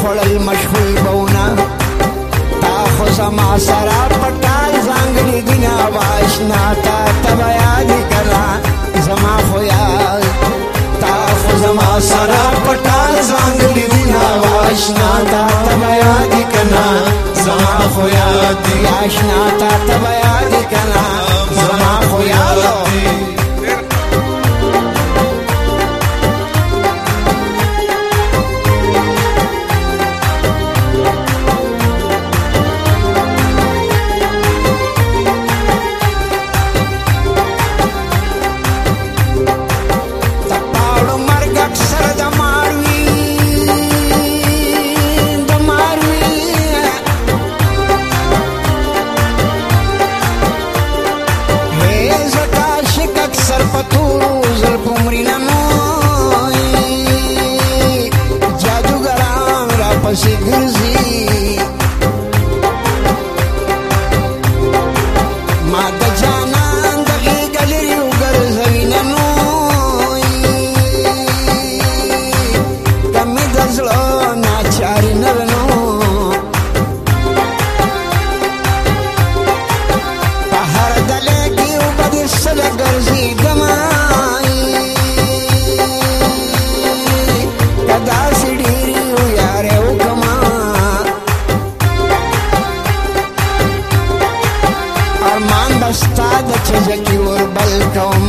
خوړل مشغول بونه تا خو زما سره پټال ځانګړي دي نه واشنا تا ته بیان کړه زما خو یاد تا خو زما سره پټال ځانګړي دي نه واشنا تا ته بیان کړه زما خو یاد آشنا تا ته بیان کړه زما خو یاد ستا د چجکي وربل کوم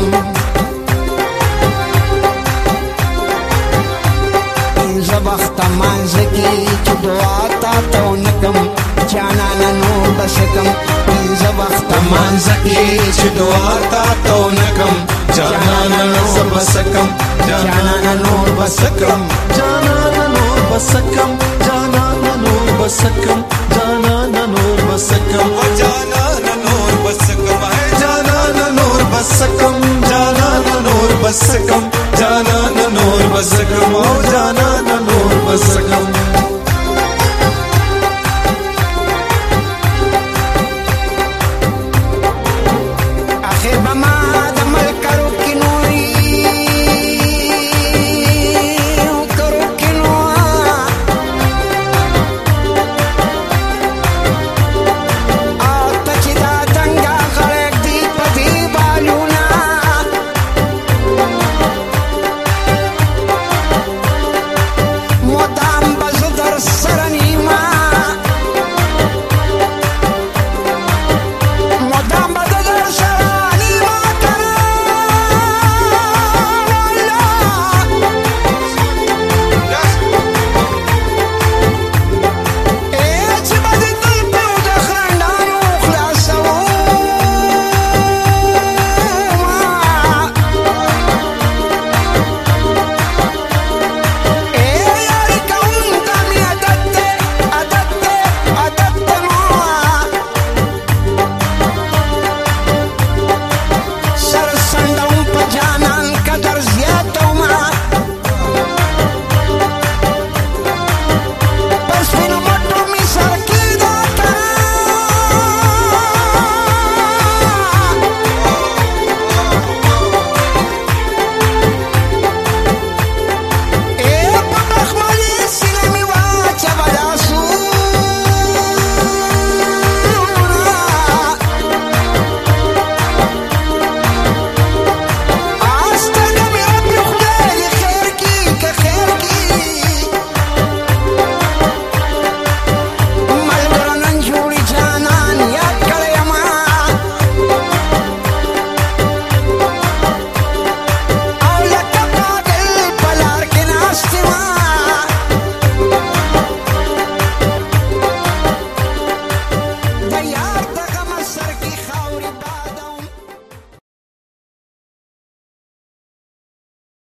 پنځه وخته مانځه کې چې دعا تا ته ونه کړم جانانه نور به څه کړم پنځه وخته مانځه کې چې دعا تا ته ونه کړم جانانه نور به څه کړم جانانه نور به څه کړم جانانه نور به څه کړم جانانه نور به څه کړم جانانه بسكم جانانا نور بسكم او جانا